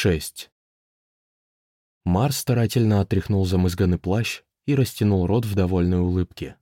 6. Марс старательно отряхнул замызганный плащ и растянул рот в довольной улыбке.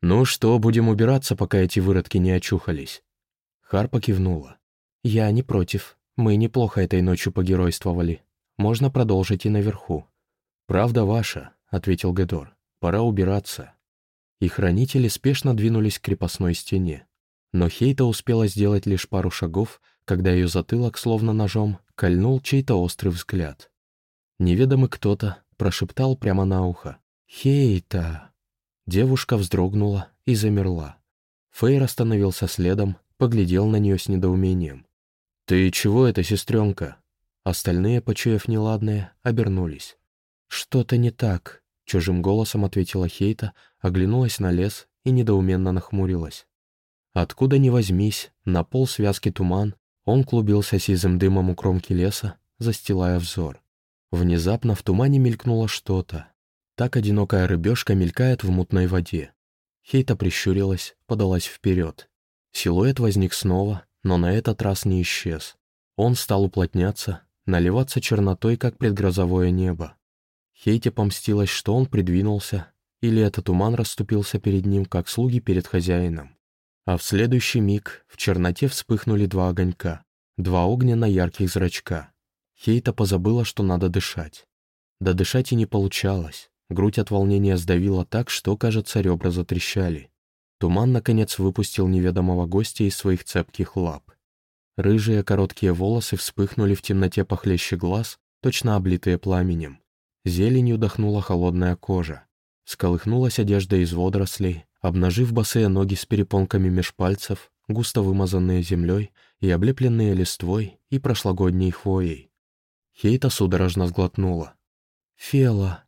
«Ну что, будем убираться, пока эти выродки не очухались?» Харпа кивнула. «Я не против. Мы неплохо этой ночью погеройствовали. Можно продолжить и наверху». «Правда ваша», — ответил Гедор. «Пора убираться». И хранители спешно двинулись к крепостной стене. Но Хейта успела сделать лишь пару шагов, когда ее затылок, словно ножом, кольнул чей-то острый взгляд. Неведомый кто-то прошептал прямо на ухо. «Хейта!» Девушка вздрогнула и замерла. Фейр остановился следом, поглядел на нее с недоумением. «Ты чего это, сестренка?» Остальные, почуяв неладное, обернулись. «Что-то не так», — чужим голосом ответила Хейта, оглянулась на лес и недоуменно нахмурилась. Откуда ни возьмись, на пол связки туман, он клубился сизым дымом у кромки леса, застилая взор. Внезапно в тумане мелькнуло что-то. Так одинокая рыбешка мелькает в мутной воде. Хейта прищурилась, подалась вперед. Силуэт возник снова, но на этот раз не исчез. Он стал уплотняться, наливаться чернотой, как предгрозовое небо. Хейте помстилась, что он придвинулся, или этот туман расступился перед ним, как слуги перед хозяином. А в следующий миг в черноте вспыхнули два огонька, два огненно ярких зрачка. Хейта позабыла, что надо дышать. Да дышать и не получалось. Грудь от волнения сдавила так, что, кажется, ребра затрещали. Туман, наконец, выпустил неведомого гостя из своих цепких лап. Рыжие короткие волосы вспыхнули в темноте похлеще глаз, точно облитые пламенем. Зеленью дохнула холодная кожа. Сколыхнулась одежда из водорослей, обнажив босые ноги с перепонками меж пальцев, густо вымазанные землей и облепленные листвой и прошлогодней хвоей. Хейта судорожно сглотнула. «Фела!»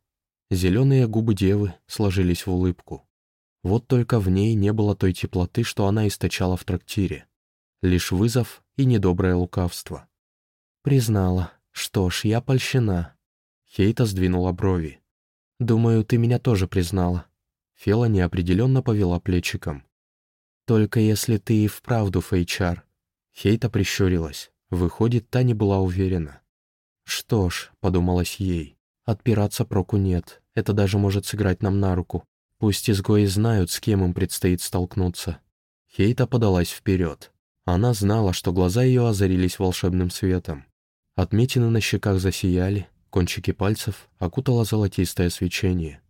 Зеленые губы девы сложились в улыбку. Вот только в ней не было той теплоты, что она источала в трактире. Лишь вызов и недоброе лукавство. Признала. Что ж, я польщена. Хейта сдвинула брови. «Думаю, ты меня тоже признала». Фела неопределенно повела плечиком. «Только если ты и вправду фейчар». Хейта прищурилась. Выходит, та не была уверена. «Что ж», — подумалось ей, Отпираться проку нет, это даже может сыграть нам на руку. Пусть изгои знают, с кем им предстоит столкнуться. Хейта подалась вперед. Она знала, что глаза ее озарились волшебным светом. Отметины на щеках засияли, кончики пальцев окутало золотистое свечение.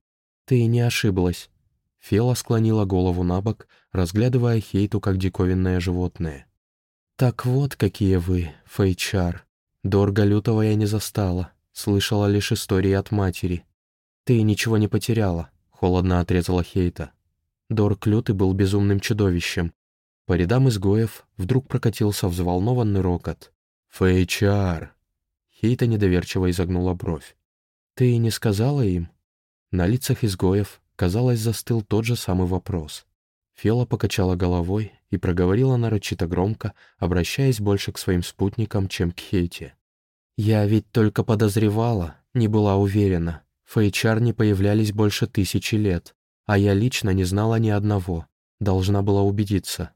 «Ты не ошиблась». Фела склонила голову на бок, разглядывая Хейту как диковинное животное. «Так вот какие вы, Фейчар. Дорого лютого я не застала. Слышала лишь истории от матери. Ты ничего не потеряла, холодно отрезала Хейта. Дорк Лютый был безумным чудовищем. По рядам изгоев вдруг прокатился взволнованный рокот. «Фейчар!» Хейта недоверчиво изогнула бровь. «Ты не сказала им?» На лицах изгоев, казалось, застыл тот же самый вопрос. Фела покачала головой и проговорила нарочито громко, обращаясь больше к своим спутникам, чем к Хейте. Я ведь только подозревала, не была уверена. Фейчар не появлялись больше тысячи лет, а я лично не знала ни одного. Должна была убедиться.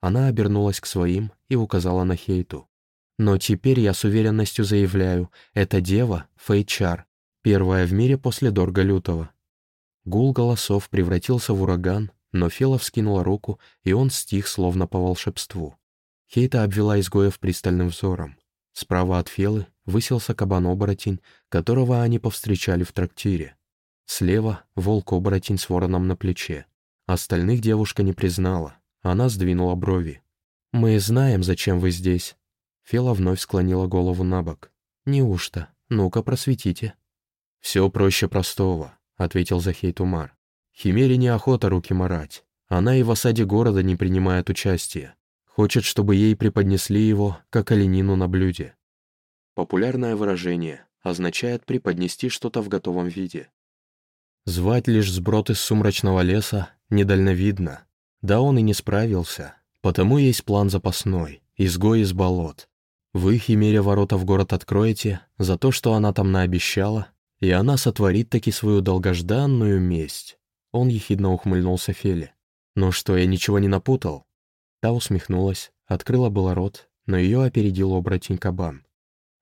Она обернулась к своим и указала на Хейту. Но теперь я с уверенностью заявляю, эта дева — Фейчар, первая в мире после Дорга Лютого. Гул голосов превратился в ураган, но Фела вскинула руку, и он стих, словно по волшебству. Хейта обвела изгоев пристальным взором. Справа от Фелы высился кабан-оборотень, которого они повстречали в трактире. Слева — волк-оборотень с вороном на плече. Остальных девушка не признала. Она сдвинула брови. «Мы знаем, зачем вы здесь». Фела вновь склонила голову на бок. «Неужто? Ну-ка, просветите». «Все проще простого», — ответил Захей Тумар. «Химере неохота руки марать. Она и в осаде города не принимает участия. Хочет, чтобы ей преподнесли его, как оленину на блюде. Популярное выражение означает преподнести что-то в готовом виде. Звать лишь сброд из сумрачного леса недальновидно. Да он и не справился, потому есть план запасной, изгой из болот. Вы, Химере, ворота в город откроете за то, что она там наобещала, и она сотворит таки свою долгожданную месть. Он ехидно ухмыльнулся Феле. «Ну что, я ничего не напутал?» Та усмехнулась, открыла было рот, но ее опередил оборотень кабан.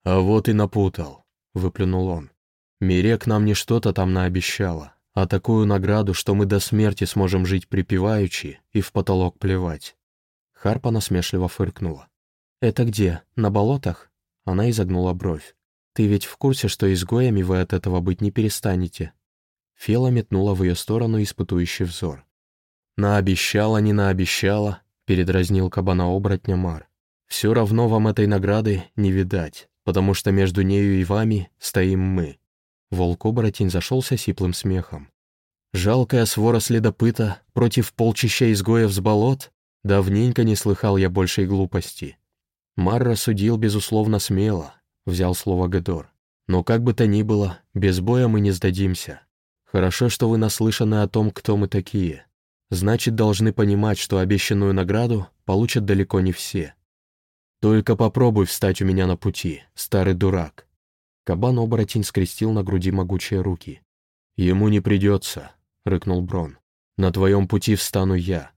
«А вот и напутал», — выплюнул он. «Мирек нам не что-то там наобещала, а такую награду, что мы до смерти сможем жить припеваючи и в потолок плевать». Харпа насмешливо фыркнула. «Это где? На болотах?» Она изогнула бровь. «Ты ведь в курсе, что изгоями вы от этого быть не перестанете?» Фела метнула в ее сторону испытующий взор. «Наобещала, не наобещала», — передразнил кабана-оборотня Мар. «Все равно вам этой награды не видать потому что между нею и вами стоим мы». Волк-оборотень зашелся сиплым смехом. «Жалкая свора следопыта против полчища изгоев с болот? Давненько не слыхал я большей глупости». Мар рассудил, безусловно, смело, взял слово Гедор. «Но как бы то ни было, без боя мы не сдадимся. Хорошо, что вы наслышаны о том, кто мы такие. Значит, должны понимать, что обещанную награду получат далеко не все. «Только попробуй встать у меня на пути, старый дурак». Кабан-оборотень скрестил на груди могучие руки. «Ему не придется», — рыкнул Брон. «На твоем пути встану я.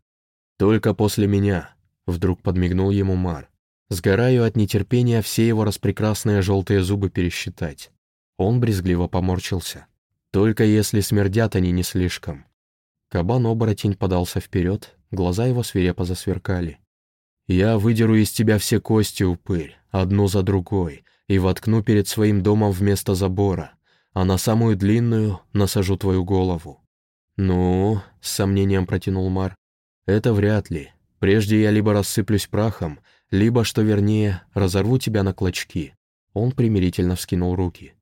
Только после меня», — вдруг подмигнул ему Мар. Сгораю от нетерпения все его распрекрасные желтые зубы пересчитать. Он брезгливо поморщился. «Только если смердят они не слишком». Кабан-оборотень подался вперед, глаза его свирепо засверкали. Я выдеру из тебя все кости, упырь, одну за другой, и воткну перед своим домом вместо забора, а на самую длинную насажу твою голову». «Ну», — с сомнением протянул Мар, — «это вряд ли. Прежде я либо рассыплюсь прахом, либо, что вернее, разорву тебя на клочки». Он примирительно вскинул руки.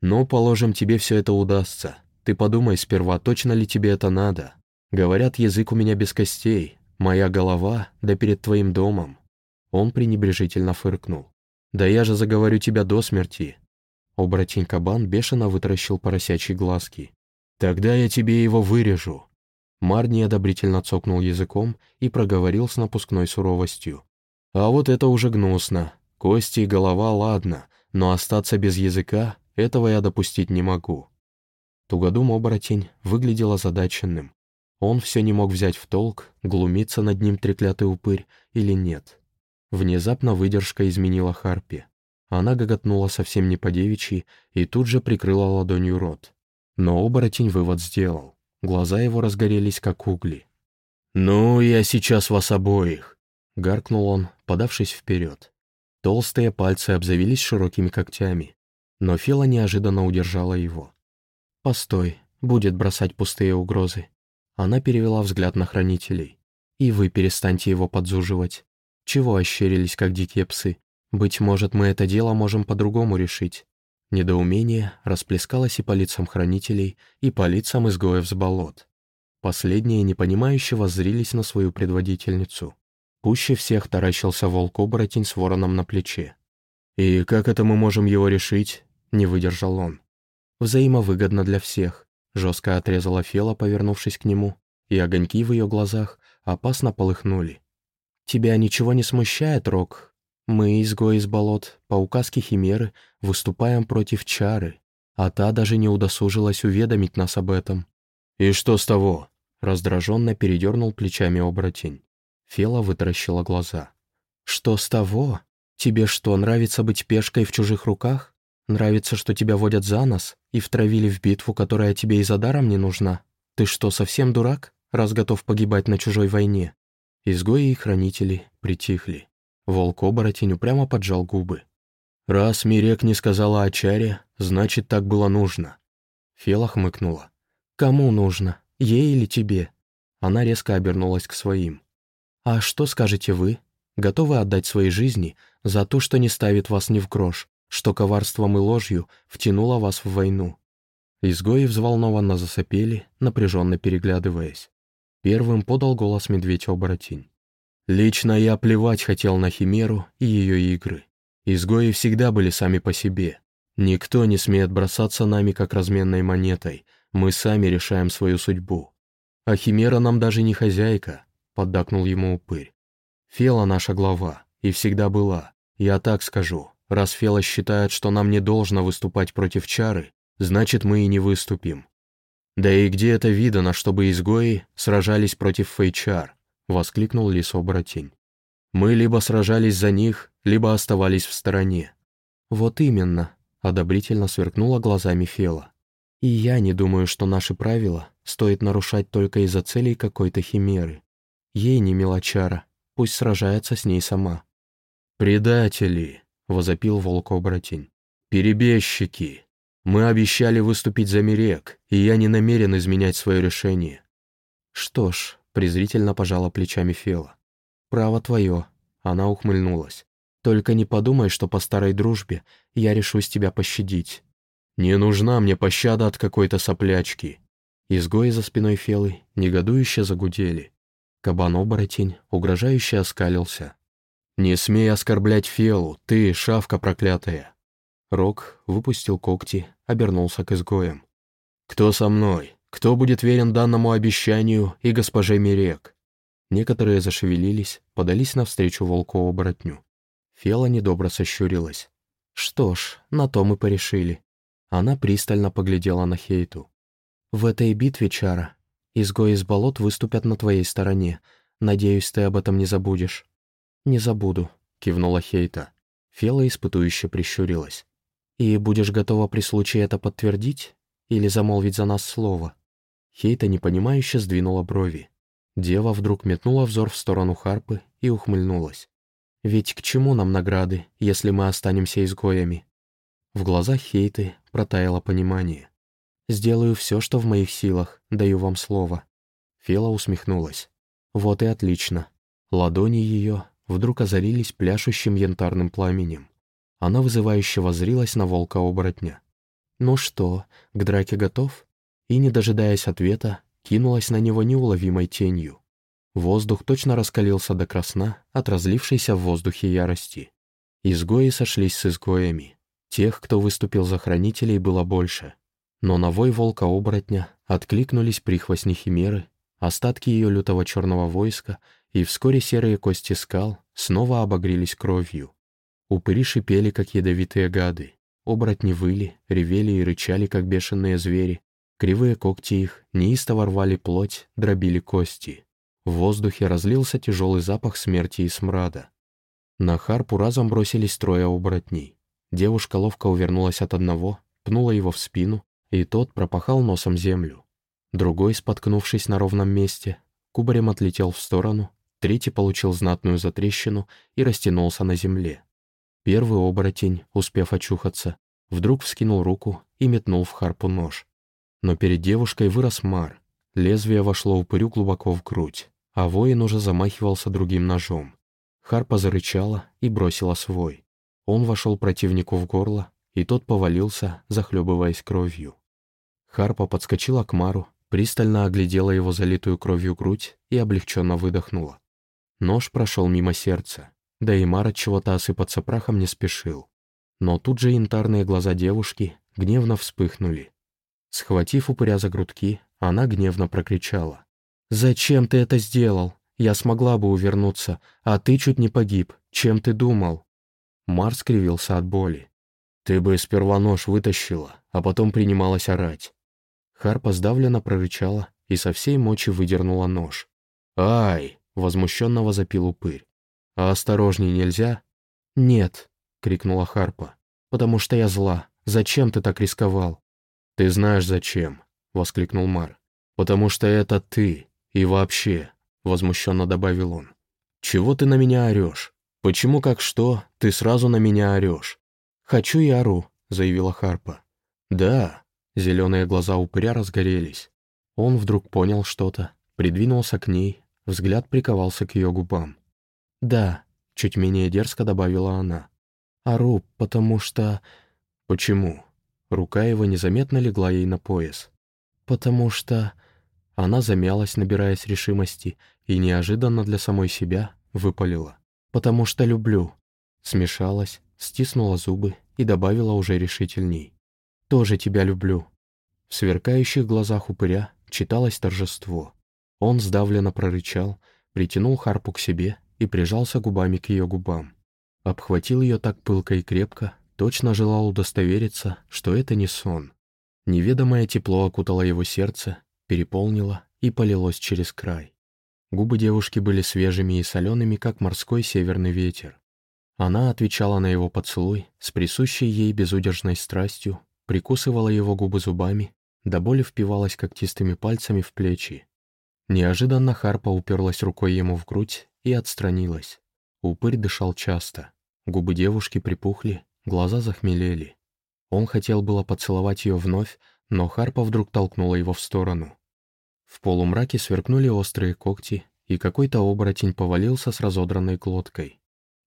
«Но, положим, тебе все это удастся. Ты подумай сперва, точно ли тебе это надо. Говорят, язык у меня без костей, «Моя голова, да перед твоим домом». Он пренебрежительно фыркнул. «Да я же заговорю тебя до смерти». Оборотень кабан бешено вытаращил поросячьи глазки. «Тогда я тебе его вырежу». Мар неодобрительно цокнул языком и проговорил с напускной суровостью. «А вот это уже гнусно. Кости и голова, ладно, но остаться без языка — этого я допустить не могу». Тугодум-оборотень выглядел озадаченным. Он все не мог взять в толк, глумиться над ним треклятый упырь или нет. Внезапно выдержка изменила Харпи. Она гоготнула совсем не по-девичьи и тут же прикрыла ладонью рот. Но оборотень вывод сделал. Глаза его разгорелись, как угли. «Ну, я сейчас вас обоих!» — гаркнул он, подавшись вперед. Толстые пальцы обзавелись широкими когтями, но Фила неожиданно удержала его. «Постой, будет бросать пустые угрозы. Она перевела взгляд на хранителей. «И вы перестаньте его подзуживать. Чего ощерились, как дикие псы? Быть может, мы это дело можем по-другому решить». Недоумение расплескалось и по лицам хранителей, и по лицам изгоев с болот. Последние непонимающе воззрились на свою предводительницу. Пуще всех таращился волк-оборотень с вороном на плече. «И как это мы можем его решить?» — не выдержал он. «Взаимовыгодно для всех. Жестко отрезала Фела, повернувшись к нему, и огоньки в ее глазах опасно полыхнули. «Тебя ничего не смущает, Рок? Мы, изгои из болот, по указке Химеры, выступаем против чары, а та даже не удосужилась уведомить нас об этом». «И что с того?» — раздраженно передернул плечами оборотень. Фела вытаращила глаза. «Что с того? Тебе что, нравится быть пешкой в чужих руках? Нравится, что тебя водят за нос и втравили в битву, которая тебе и за даром не нужна? Ты что, совсем дурак, раз готов погибать на чужой войне?» Изгои и хранители притихли. Волк-оборотень упрямо поджал губы. «Раз Мирек не сказала о чаре, значит, так было нужно». Фела хмыкнула. «Кому нужно? Ей или тебе?» Она резко обернулась к своим. «А что скажете вы? Готовы отдать свои жизни за то, что не ставит вас ни в грош, что коварством и ложью втянуло вас в войну. Изгои взволнованно засопели, напряженно переглядываясь. Первым подал голос медведь-оборотень. «Лично я плевать хотел на Химеру и ее игры. Изгои всегда были сами по себе. Никто не смеет бросаться нами, как разменной монетой. Мы сами решаем свою судьбу. А Химера нам даже не хозяйка», — поддакнул ему упырь. «Фела наша глава, и всегда была. Я так скажу, Раз Фела считает, что нам не должно выступать против чары, значит, мы и не выступим. Да и где это видано, чтобы изгои сражались против фейчар? Воскликнул лис-оборотень. Мы либо сражались за них, либо оставались в стороне. «Вот именно», — одобрительно сверкнула глазами Фела. «И я не думаю, что наши правила стоит нарушать только из-за целей какой-то химеры. Ей не мелочара, пусть сражается с ней сама». «Предатели!» — возопил волк-оборотень. «Перебежчики! Мы обещали выступить за Мирек, и я не намерен изменять свое решение». «Что ж», — презрительно пожала плечами Фела. «Право твое», — она ухмыльнулась. «Только не подумай, что по старой дружбе я решусь тебя пощадить». «Не нужна мне пощада от какой-то соплячки». Изгои за спиной Фелы негодующе загудели. Кабан-оборотень угрожающе оскалился. «Не смей оскорблять Фелу, ты, шавка проклятая!» Рок выпустил когти, обернулся к изгоям. «Кто со мной? Кто будет верен данному обещанию и госпоже Мирек?» Некоторые зашевелились, подались навстречу волку-оборотню. Фела недобро сощурилась. «Что ж, на то мы порешили». Она пристально поглядела на Хейту. «В этой битве, Чара, изгои из болот выступят на твоей стороне. Надеюсь, ты об этом не забудешь». «Не забуду», — кивнула Хейта. Фела испытующе прищурилась. «И будешь готова при случае это подтвердить? Или замолвить за нас слово?» Хейта непонимающе сдвинула брови. Дева вдруг метнула взор в сторону Харпы и ухмыльнулась. «Ведь к чему нам награды, если мы останемся изгоями?» В глазах Хейты протаяло понимание. «Сделаю все, что в моих силах, даю вам слово». Фела усмехнулась. «Вот и отлично». Ладони ее вдруг озарились пляшущим янтарным пламенем. Она вызывающе возрилась на волка-оборотня. «Ну что, к драке готов?» И, не дожидаясь ответа, кинулась на него неуловимой тенью. Воздух точно раскалился до красна от разлившейся в воздухе ярости. Изгои сошлись с изгоями. Тех, кто выступил за хранителей, было больше. Но на вой волка-оборотня откликнулись прихвостни Химеры, остатки ее лютого черного войска — и вскоре серые кости скал снова обогрелись кровью. Упыри шипели, как ядовитые гады, оборотни выли, ревели и рычали, как бешеные звери, кривые когти их неистово рвали плоть, дробили кости. В воздухе разлился тяжелый запах смерти и смрада. На харпу разом бросились трое оборотней. Девушка ловко увернулась от одного, пнула его в спину, и тот пропахал носом землю. Другой, споткнувшись на ровном месте, кубарем отлетел в сторону Третий получил знатную затрещину и растянулся на земле. Первый оборотень, успев очухаться, вдруг вскинул руку и метнул в харпу нож. Но перед девушкой вырос мар. Лезвие вошло упырю глубоко в грудь, а воин уже замахивался другим ножом. Харпа зарычала и бросила свой. Он вошел противнику в горло, и тот повалился, захлебываясь кровью. Харпа подскочила к Мару, пристально оглядела его залитую кровью грудь и облегченно выдохнула. Нож прошел мимо сердца, да и Мар от чего-то осыпаться прахом не спешил. Но тут же янтарные глаза девушки гневно вспыхнули. Схватив упыря за грудки, она гневно прокричала. «Зачем ты это сделал? Я смогла бы увернуться, а ты чуть не погиб. Чем ты думал?» Мар скривился от боли. «Ты бы сперва нож вытащила, а потом принималась орать». Харпа сдавленно прорычала и со всей мочи выдернула нож. «Ай!» Возмущенно возопил упырь. «А осторожней нельзя?» «Нет», — крикнула Харпа. «Потому что я зла. Зачем ты так рисковал?» «Ты знаешь, зачем», — воскликнул Мар. «Потому что это ты. И вообще», — возмущенно добавил он. «Чего ты на меня орешь? Почему, как что, ты сразу на меня орешь?» «Хочу и ору», — заявила Харпа. «Да», — зеленые глаза упыря разгорелись. Он вдруг понял что-то, придвинулся к ней, Взгляд приковался к ее губам. «Да», — чуть менее дерзко добавила она. «Ору, потому что...» «Почему?» Рука его незаметно легла ей на пояс. «Потому что...» Она замялась, набираясь решимости, и неожиданно для самой себя выпалила. «Потому что люблю». Смешалась, стиснула зубы и добавила уже решительней. «Тоже тебя люблю». В сверкающих глазах упыря читалось торжество. Он сдавленно прорычал, притянул Харпу к себе и прижался губами к ее губам. Обхватил ее так пылко и крепко, точно желал удостовериться, что это не сон. Неведомое тепло окутало его сердце, переполнило и полилось через край. Губы девушки были свежими и солеными, как морской северный ветер. Она отвечала на его поцелуй с присущей ей безудержной страстью, прикусывала его губы зубами, до боли впивалась когтистыми пальцами в плечи. Неожиданно Харпа уперлась рукой ему в грудь и отстранилась. Упырь дышал часто. Губы девушки припухли, глаза захмелели. Он хотел было поцеловать ее вновь, но Харпа вдруг толкнула его в сторону. В полумраке сверкнули острые когти, и какой-то оборотень повалился с разодранной глоткой.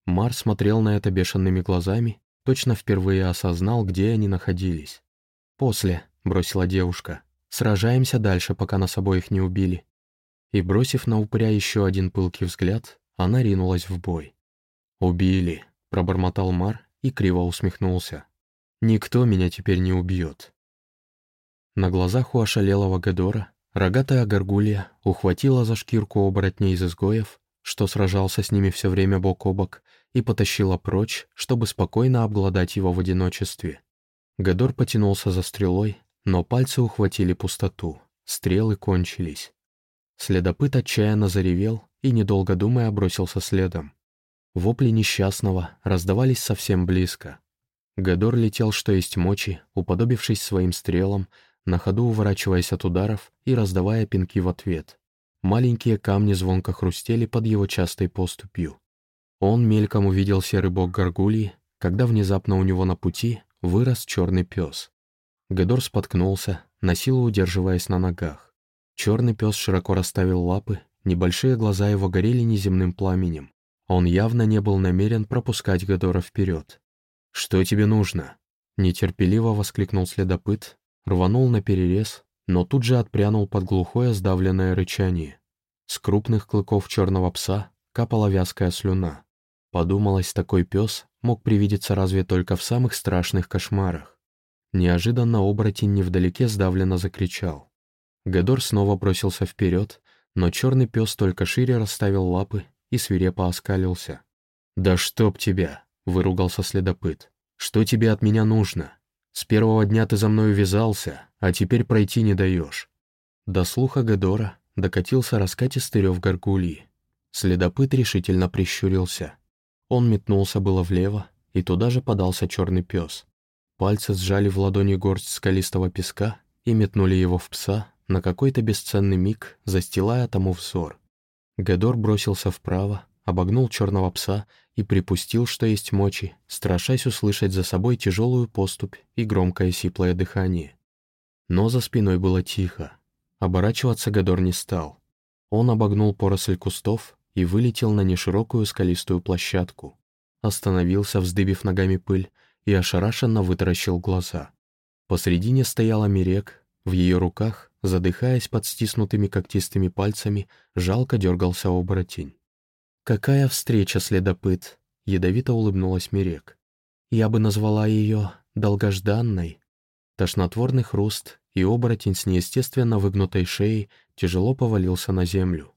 Мар смотрел на это бешеными глазами, точно впервые осознал, где они находились. «После», — бросила девушка, — «сражаемся дальше, пока нас обоих не убили». И, бросив на упыря еще один пылкий взгляд, она ринулась в бой. «Убили», — пробормотал Мар и криво усмехнулся. «Никто меня теперь не убьет». На глазах у ошалелого Гедора рогатая горгулья ухватила за шкирку оборотней из изгоев, что сражался с ними все время бок о бок, и потащила прочь, чтобы спокойно обглодать его в одиночестве. Гадор потянулся за стрелой, но пальцы ухватили пустоту, стрелы кончились. Следопыт отчаянно заревел и, недолго думая, бросился следом. Вопли несчастного раздавались совсем близко. Гадор летел, что есть мочи, уподобившись своим стрелам, на ходу уворачиваясь от ударов и раздавая пинки в ответ. Маленькие камни звонко хрустели под его частой поступью. Он мельком увидел серый бок горгульи, когда внезапно у него на пути вырос черный пес. Гедор споткнулся, на силу удерживаясь на ногах. Черный пес широко расставил лапы, небольшие глаза его горели неземным пламенем. Он явно не был намерен пропускать Гедора вперед. «Что тебе нужно?» Нетерпеливо воскликнул следопыт, рванул на перерез, но тут же отпрянул под глухое сдавленное рычание. С крупных клыков черного пса капала вязкая слюна. Подумалось, такой пес мог привидеться разве только в самых страшных кошмарах. Неожиданно оборотень невдалеке сдавленно закричал. Гедор снова бросился вперед, но черный пес только шире расставил лапы и свирепо оскалился. «Да чтоб тебя!» — выругался следопыт. «Что тебе от меня нужно? С первого дня ты за мной вязался, а теперь пройти не даешь». До слуха Гедора докатился раскатистый рев горгульи. Следопыт решительно прищурился. Он метнулся было влево, и туда же подался черный пес. Пальцы сжали в ладони горсть скалистого песка и метнули его в пса на какой-то бесценный миг, застилая тому взор. Гедор бросился вправо, обогнул черного пса и припустил, что есть мочи, страшась услышать за собой тяжелую поступь и громкое сиплое дыхание. Но за спиной было тихо. Оборачиваться Гедор не стал. Он обогнул поросль кустов и вылетел на неширокую скалистую площадку. Остановился, вздыбив ногами пыль, и ошарашенно вытаращил глаза. Посредине стояла Мирек, в ее руках, задыхаясь под стиснутыми когтистыми пальцами, жалко дергался оборотень. «Какая встреча, следопыт!» — ядовито улыбнулась Мирек. «Я бы назвала ее долгожданной». Тошнотворный хруст, и оборотень с неестественно выгнутой шеей тяжело повалился на землю.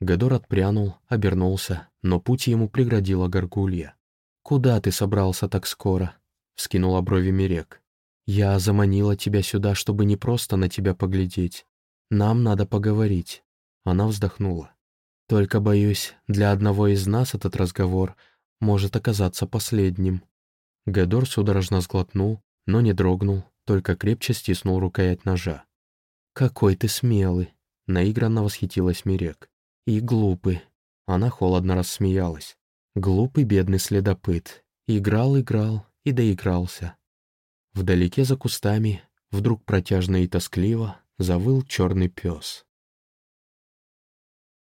Гадор отпрянул, обернулся, но путь ему преградила горгулья. «Куда ты собрался так скоро?» — вскинула брови Мирек. «Я заманила тебя сюда, чтобы не просто на тебя поглядеть. Нам надо поговорить». Она вздохнула. «Только, боюсь, для одного из нас этот разговор может оказаться последним». Гадор судорожно сглотнул, но не дрогнул, только крепче стиснул рукоять ножа. «Какой ты смелый!» — наигранно восхитилась Мирек. И глупый. Она холодно рассмеялась. Глупый бедный следопыт. Играл, играл и доигрался. Вдалеке за кустами, вдруг протяжно и тоскливо, завыл черный пес.